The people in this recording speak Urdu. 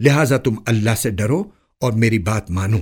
لہذا تم اللہ سے ڈرو اور میری بات مانو۔